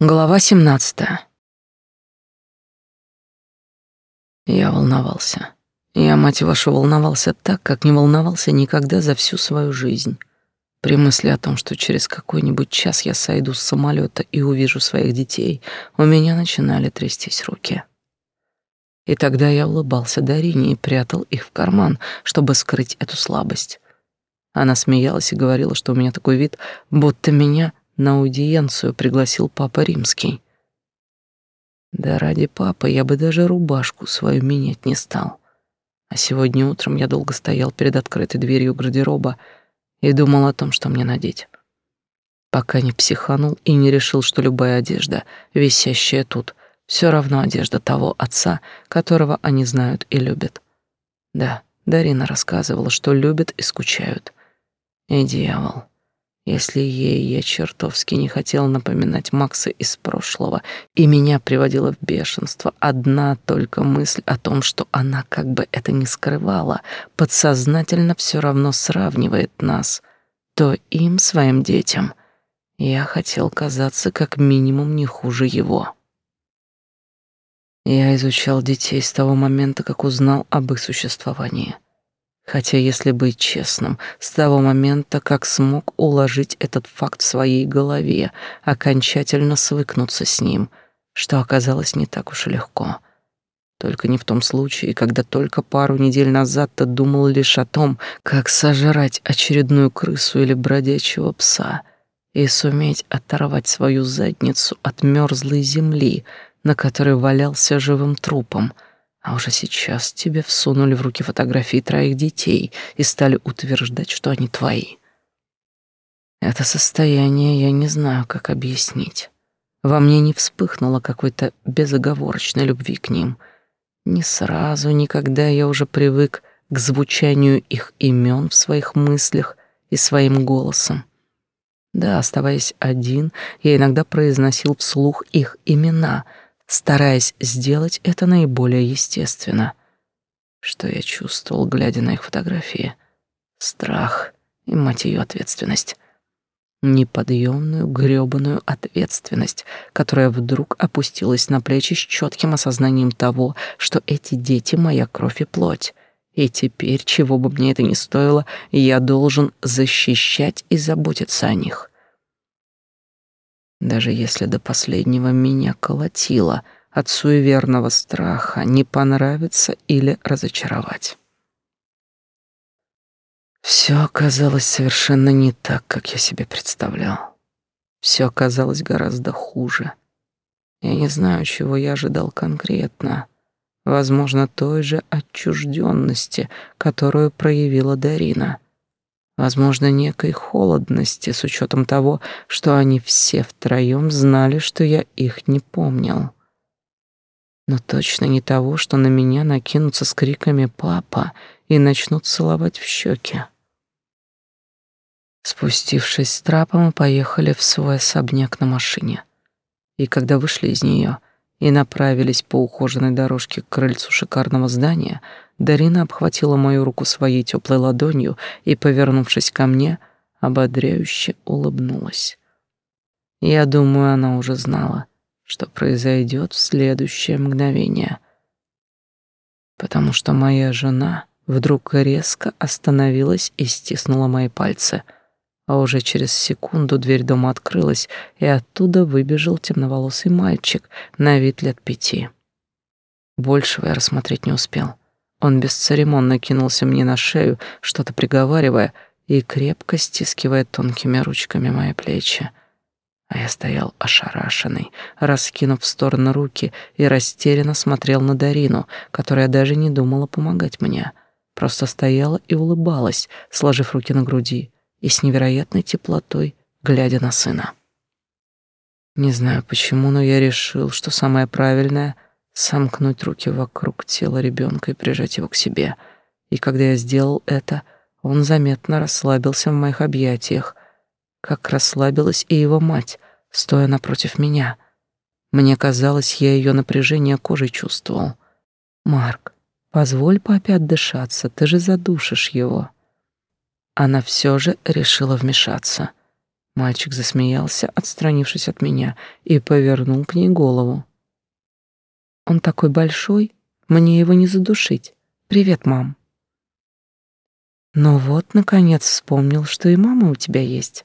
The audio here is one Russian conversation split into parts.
Глава 17. Я волновался. Я, мать вашу, волновался так, как не волновался никогда за всю свою жизнь. При мысли о том, что через какой-нибудь час я сойду с самолета и увижу своих детей, у меня начинали трястись руки. И тогда я улыбался Дарине и прятал их в карман, чтобы скрыть эту слабость. Она смеялась и говорила, что у меня такой вид, будто меня на аудиенцию пригласил папа римский. Да ради папы я бы даже рубашку свою менять не стал. А сегодня утром я долго стоял перед открытой дверью гардероба и думал о том, что мне надеть. Пока не психанул и не решил, что любая одежда, висящая тут, все равно одежда того отца, которого они знают и любят. Да, Дарина рассказывала, что любят и скучают. И дьявол, если ей я чертовски не хотел напоминать Макса из прошлого, и меня приводила в бешенство одна только мысль о том, что она, как бы это ни скрывала, подсознательно все равно сравнивает нас, то им, своим детям, я хотел казаться как минимум не хуже его. Я изучал детей с того момента, как узнал об их существовании — Хотя, если быть честным, с того момента, как смог уложить этот факт в своей голове, окончательно свыкнуться с ним, что оказалось не так уж и легко. Только не в том случае, когда только пару недель назад ты думал лишь о том, как сожрать очередную крысу или бродячего пса и суметь оторвать свою задницу от мерзлой земли, на которой валялся живым трупом — а уже сейчас тебе всунули в руки фотографии троих детей и стали утверждать, что они твои. Это состояние я не знаю, как объяснить. Во мне не вспыхнуло какой-то безоговорочной любви к ним. Не сразу, никогда я уже привык к звучанию их имен в своих мыслях и своим голосом. Да, оставаясь один, я иногда произносил вслух их имена — стараясь сделать это наиболее естественно. Что я чувствовал, глядя на их фотографии? Страх и, мать ее, ответственность. Неподъемную, грёбаную ответственность, которая вдруг опустилась на плечи с четким осознанием того, что эти дети — моя кровь и плоть. И теперь, чего бы мне это ни стоило, я должен защищать и заботиться о них даже если до последнего меня колотило от суеверного страха не понравиться или разочаровать. Все оказалось совершенно не так, как я себе представлял. Все оказалось гораздо хуже. Я не знаю, чего я ожидал конкретно. Возможно, той же отчужденности, которую проявила Дарина — возможно, некой холодности с учетом того, что они все втроем знали, что я их не помнил. Но точно не того, что на меня накинутся с криками «папа» и начнут целовать в щеки. Спустившись с трапа, мы поехали в свой особняк на машине. И когда вышли из нее и направились по ухоженной дорожке к крыльцу шикарного здания — Дарина обхватила мою руку своей теплой ладонью и, повернувшись ко мне, ободряюще улыбнулась. Я думаю, она уже знала, что произойдет в следующее мгновение, потому что моя жена вдруг резко остановилась и стиснула мои пальцы, а уже через секунду дверь дома открылась, и оттуда выбежал темноволосый мальчик на вид лет пяти. Большего я рассмотреть не успел. Он бесцеремонно кинулся мне на шею, что-то приговаривая и крепко стискивая тонкими ручками мои плечи. А я стоял ошарашенный, раскинув в стороны руки и растерянно смотрел на Дарину, которая даже не думала помогать мне. Просто стояла и улыбалась, сложив руки на груди и с невероятной теплотой глядя на сына. Не знаю почему, но я решил, что самое правильное — сомкнуть руки вокруг тела ребенка и прижать его к себе. И когда я сделал это, он заметно расслабился в моих объятиях, как расслабилась и его мать, стоя напротив меня. Мне казалось, я ее напряжение кожей чувствовал. «Марк, позволь папе отдышаться, ты же задушишь его». Она все же решила вмешаться. Мальчик засмеялся, отстранившись от меня, и повернул к ней голову. Он такой большой, мне его не задушить. Привет, мам. Ну вот, наконец, вспомнил, что и мама у тебя есть.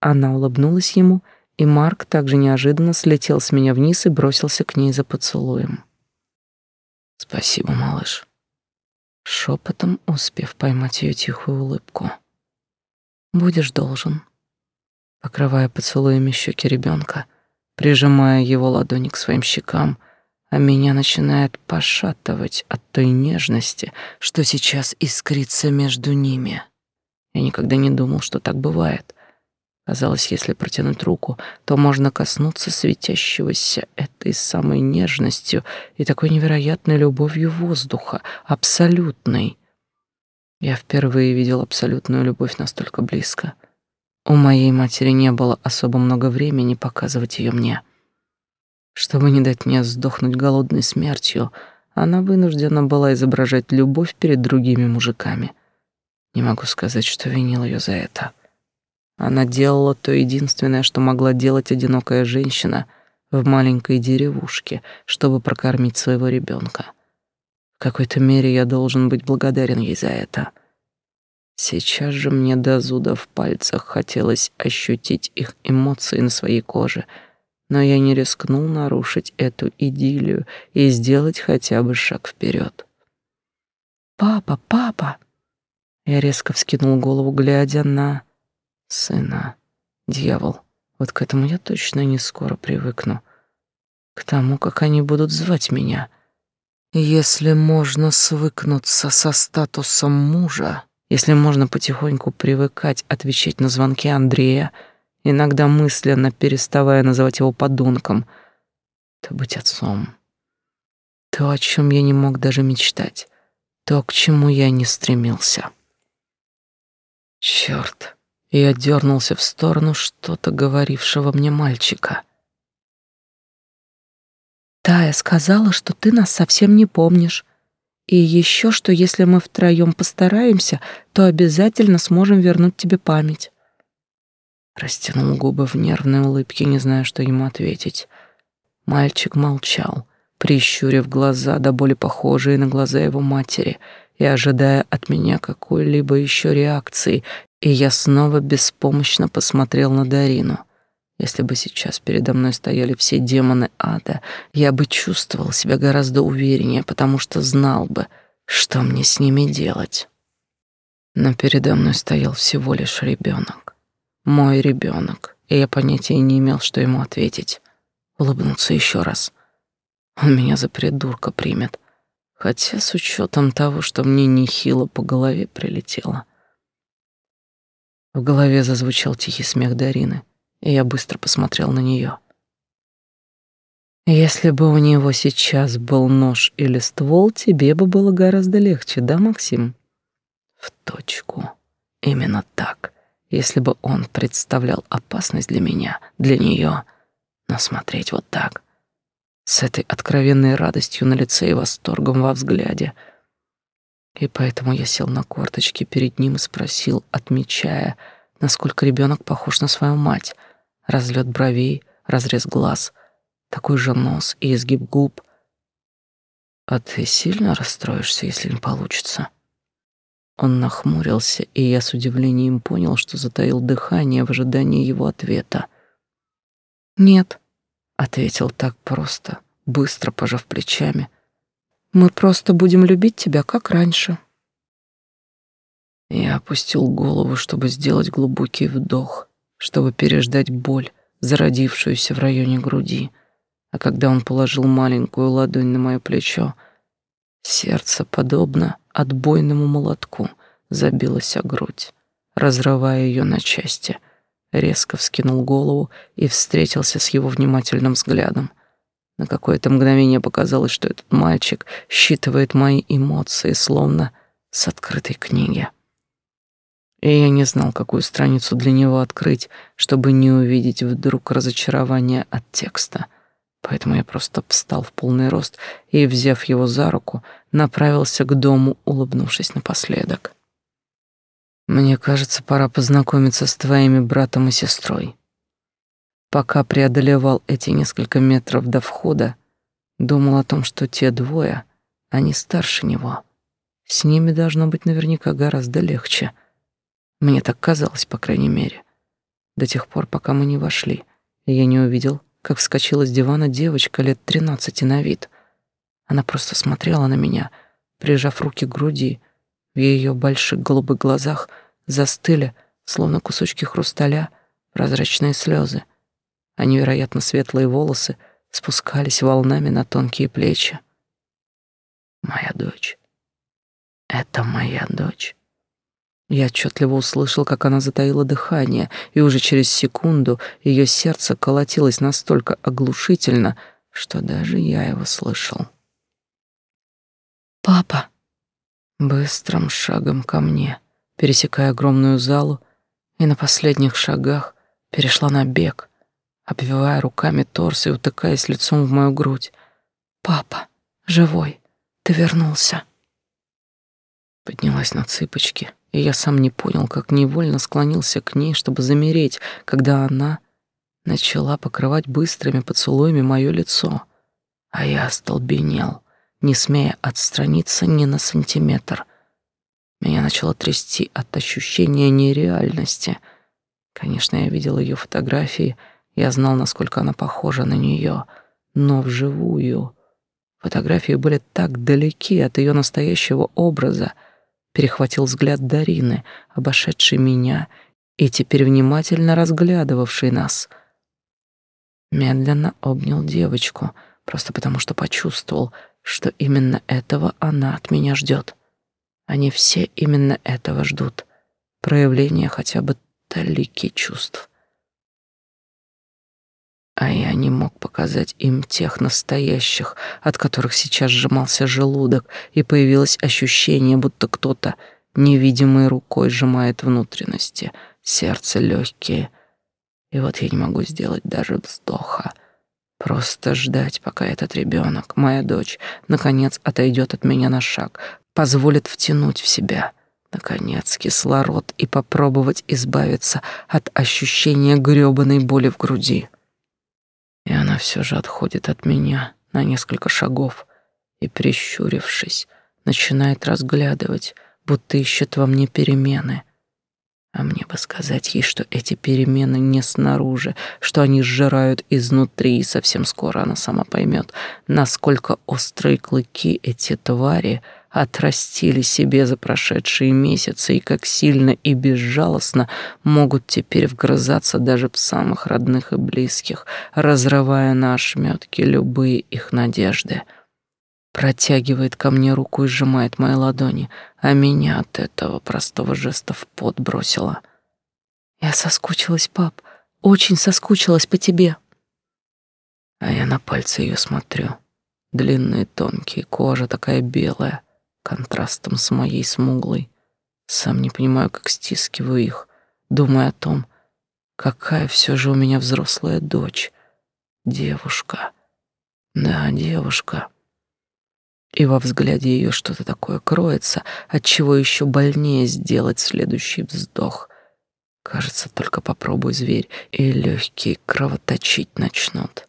Она улыбнулась ему, и Марк также неожиданно слетел с меня вниз и бросился к ней за поцелуем. Спасибо, малыш. Шепотом успев поймать ее тихую улыбку. Будешь должен. Покрывая поцелуями щеки ребенка, прижимая его ладони к своим щекам, а меня начинает пошатывать от той нежности, что сейчас искрится между ними. Я никогда не думал, что так бывает. Казалось, если протянуть руку, то можно коснуться светящегося этой самой нежностью и такой невероятной любовью воздуха, абсолютной. Я впервые видел абсолютную любовь настолько близко. У моей матери не было особо много времени показывать ее мне. Чтобы не дать мне сдохнуть голодной смертью, она вынуждена была изображать любовь перед другими мужиками. Не могу сказать, что винил ее за это. Она делала то единственное, что могла делать одинокая женщина в маленькой деревушке, чтобы прокормить своего ребенка. В какой-то мере я должен быть благодарен ей за это. Сейчас же мне до зуда в пальцах хотелось ощутить их эмоции на своей коже — но я не рискнул нарушить эту идиллию и сделать хотя бы шаг вперед. «Папа, папа!» Я резко вскинул голову, глядя на сына. Дьявол, вот к этому я точно не скоро привыкну. К тому, как они будут звать меня. Если можно свыкнуться со статусом мужа, если можно потихоньку привыкать отвечать на звонки Андрея, иногда мысленно переставая называть его подонком, то быть отцом. То, о чем я не мог даже мечтать, то, к чему я не стремился. Черт! Я дернулся в сторону что-то говорившего мне мальчика. Тая сказала, что ты нас совсем не помнишь. И еще, что если мы втроем постараемся, то обязательно сможем вернуть тебе память. Растянул губы в нервной улыбке, не зная, что ему ответить. Мальчик молчал, прищурив глаза, до боли похожие на глаза его матери, и ожидая от меня какой-либо еще реакции, и я снова беспомощно посмотрел на Дарину. Если бы сейчас передо мной стояли все демоны ада, я бы чувствовал себя гораздо увереннее, потому что знал бы, что мне с ними делать. Но передо мной стоял всего лишь ребенок мой ребенок, и я понятия не имел, что ему ответить. Улыбнуться еще раз. Он меня за придурка примет, хотя с учетом того, что мне нехило по голове прилетело. В голове зазвучал тихий смех Дарины, и я быстро посмотрел на нее. Если бы у него сейчас был нож или ствол, тебе бы было гораздо легче, да, Максим? В точку. Именно так если бы он представлял опасность для меня, для нее. Но смотреть вот так, с этой откровенной радостью на лице и восторгом во взгляде. И поэтому я сел на корточки перед ним и спросил, отмечая, насколько ребенок похож на свою мать. Разлет бровей, разрез глаз, такой же нос и изгиб губ. А ты сильно расстроишься, если не получится?» Он нахмурился, и я с удивлением понял, что затаил дыхание в ожидании его ответа. «Нет», — ответил так просто, быстро пожав плечами. «Мы просто будем любить тебя, как раньше». Я опустил голову, чтобы сделать глубокий вдох, чтобы переждать боль, зародившуюся в районе груди. А когда он положил маленькую ладонь на мое плечо, сердце, подобно отбойному молотку, забилась о грудь, разрывая ее на части. Резко вскинул голову и встретился с его внимательным взглядом. На какое-то мгновение показалось, что этот мальчик считывает мои эмоции, словно с открытой книги. И я не знал, какую страницу для него открыть, чтобы не увидеть вдруг разочарование от текста — Поэтому я просто встал в полный рост и, взяв его за руку, направился к дому, улыбнувшись напоследок. Мне кажется, пора познакомиться с твоими братом и сестрой. Пока преодолевал эти несколько метров до входа, думал о том, что те двое, они старше него. С ними должно быть наверняка гораздо легче. Мне так казалось, по крайней мере. До тех пор, пока мы не вошли, я не увидел, как вскочила с дивана девочка лет тринадцати на вид. Она просто смотрела на меня, прижав руки к груди, в ее больших голубых глазах застыли, словно кусочки хрусталя, прозрачные слезы, а невероятно светлые волосы спускались волнами на тонкие плечи. Моя дочь. Это моя дочь. Я отчетливо услышал, как она затаила дыхание, и уже через секунду ее сердце колотилось настолько оглушительно, что даже я его слышал. «Папа!» Быстрым шагом ко мне, пересекая огромную залу, и на последних шагах перешла на бег, обвивая руками торс и утыкаясь лицом в мою грудь. «Папа, живой, ты вернулся!» Поднялась на цыпочки, и я сам не понял, как невольно склонился к ней, чтобы замереть, когда она начала покрывать быстрыми поцелуями мое лицо, а я остолбенел — не смея отстраниться ни на сантиметр. Меня начало трясти от ощущения нереальности. Конечно, я видел ее фотографии, я знал, насколько она похожа на нее, но вживую фотографии были так далеки от ее настоящего образа. Перехватил взгляд Дарины, обошедшей меня и теперь внимательно разглядывавшей нас. Медленно обнял девочку, просто потому что почувствовал, что именно этого она от меня ждет. Они все именно этого ждут. Проявления хотя бы талики чувств. А я не мог показать им тех настоящих, от которых сейчас сжимался желудок, и появилось ощущение, будто кто-то невидимой рукой сжимает внутренности, сердце, легкие. И вот я не могу сделать даже вздоха. Просто ждать, пока этот ребенок, моя дочь, наконец отойдет от меня на шаг, позволит втянуть в себя, наконец, кислород и попробовать избавиться от ощущения грёбаной боли в груди. И она все же отходит от меня на несколько шагов и, прищурившись, начинает разглядывать, будто ищет во мне перемены, а мне бы сказать ей, что эти перемены не снаружи, что они сжирают изнутри, и совсем скоро она сама поймет, насколько острые клыки эти твари отрастили себе за прошедшие месяцы и как сильно и безжалостно могут теперь вгрызаться даже в самых родных и близких, разрывая на ошметки любые их надежды протягивает ко мне руку и сжимает мои ладони, а меня от этого простого жеста в пот бросило. Я соскучилась, пап, очень соскучилась по тебе. А я на пальцы ее смотрю. Длинные, тонкие, кожа такая белая, контрастом с моей смуглой. Сам не понимаю, как стискиваю их, думая о том, какая все же у меня взрослая дочь. Девушка. Да, девушка и во взгляде ее что-то такое кроется, от чего еще больнее сделать следующий вздох. Кажется, только попробуй зверь, и легкие кровоточить начнут.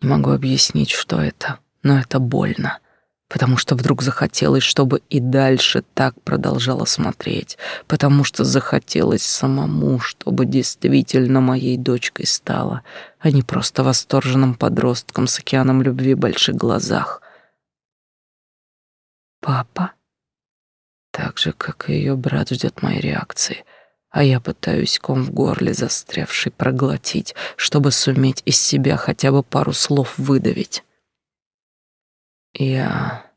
Не могу объяснить, что это, но это больно, потому что вдруг захотелось, чтобы и дальше так продолжала смотреть, потому что захотелось самому, чтобы действительно моей дочкой стала, а не просто восторженным подростком с океаном любви в больших глазах. Папа? Так же, как и ее брат ждет моей реакции, а я пытаюсь ком в горле застрявший проглотить, чтобы суметь из себя хотя бы пару слов выдавить. Я...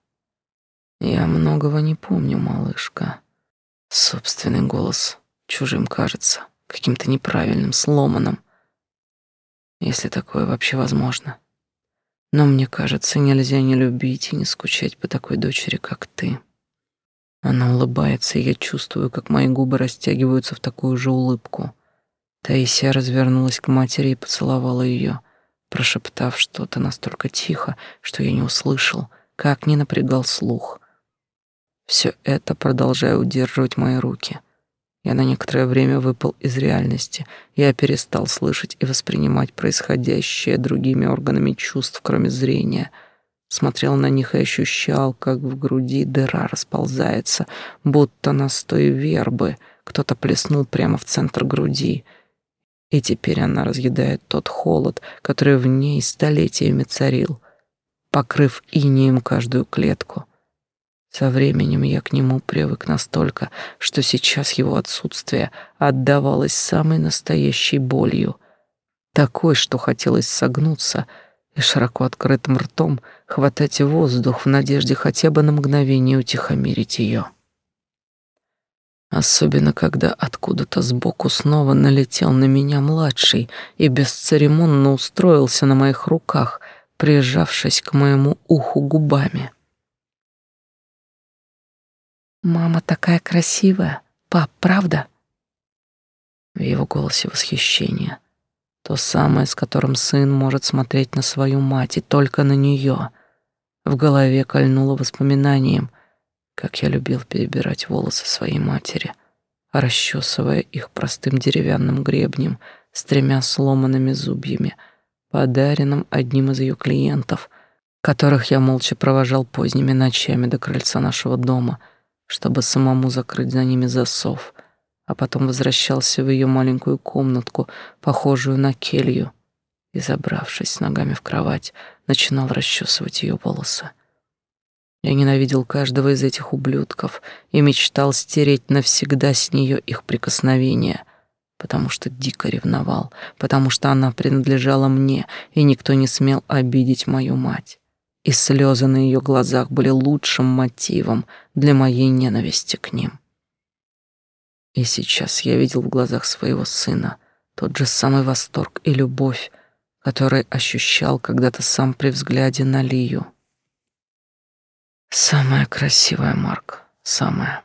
Я многого не помню, малышка. Собственный голос чужим кажется, каким-то неправильным, сломанным. Если такое вообще возможно. Но мне кажется, нельзя не любить и не скучать по такой дочери, как ты. Она улыбается, и я чувствую, как мои губы растягиваются в такую же улыбку. Таисия развернулась к матери и поцеловала ее, прошептав что-то настолько тихо, что я не услышал, как не напрягал слух. Все это продолжая удерживать мои руки. Я на некоторое время выпал из реальности. Я перестал слышать и воспринимать происходящее другими органами чувств, кроме зрения. Смотрел на них и ощущал, как в груди дыра расползается, будто настой вербы. Кто-то плеснул прямо в центр груди. И теперь она разъедает тот холод, который в ней столетиями царил, покрыв инеем каждую клетку. Со временем я к нему привык настолько, что сейчас его отсутствие отдавалось самой настоящей болью, такой, что хотелось согнуться и широко открытым ртом хватать воздух в надежде хотя бы на мгновение утихомирить ее. Особенно, когда откуда-то сбоку снова налетел на меня младший и бесцеремонно устроился на моих руках, прижавшись к моему уху губами. Мама такая красивая. Пап, правда? В его голосе восхищение. То самое, с которым сын может смотреть на свою мать и только на нее. В голове кольнуло воспоминанием, как я любил перебирать волосы своей матери, расчесывая их простым деревянным гребнем с тремя сломанными зубьями, подаренным одним из ее клиентов, которых я молча провожал поздними ночами до крыльца нашего дома — чтобы самому закрыть за ними засов, а потом возвращался в ее маленькую комнатку, похожую на келью, и, забравшись ногами в кровать, начинал расчесывать ее волосы. Я ненавидел каждого из этих ублюдков и мечтал стереть навсегда с нее их прикосновения, потому что дико ревновал, потому что она принадлежала мне, и никто не смел обидеть мою мать и слезы на ее глазах были лучшим мотивом для моей ненависти к ним. И сейчас я видел в глазах своего сына тот же самый восторг и любовь, который ощущал когда-то сам при взгляде на Лию. Самая красивая, Марк, самая.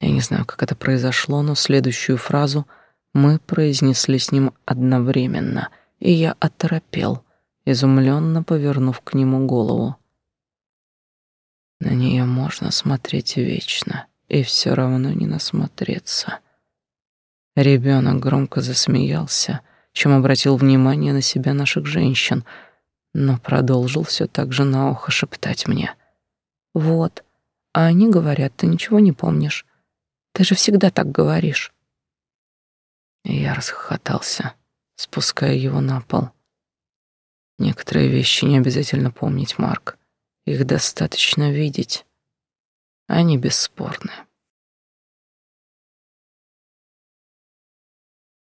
Я не знаю, как это произошло, но следующую фразу мы произнесли с ним одновременно, и я оторопел — изумленно повернув к нему голову. На нее можно смотреть вечно и все равно не насмотреться. Ребенок громко засмеялся, чем обратил внимание на себя наших женщин, но продолжил все так же на ухо шептать мне. «Вот, а они говорят, ты ничего не помнишь. Ты же всегда так говоришь». Я расхохотался, спуская его на пол. Некоторые вещи не обязательно помнить, Марк. Их достаточно видеть. Они бесспорны.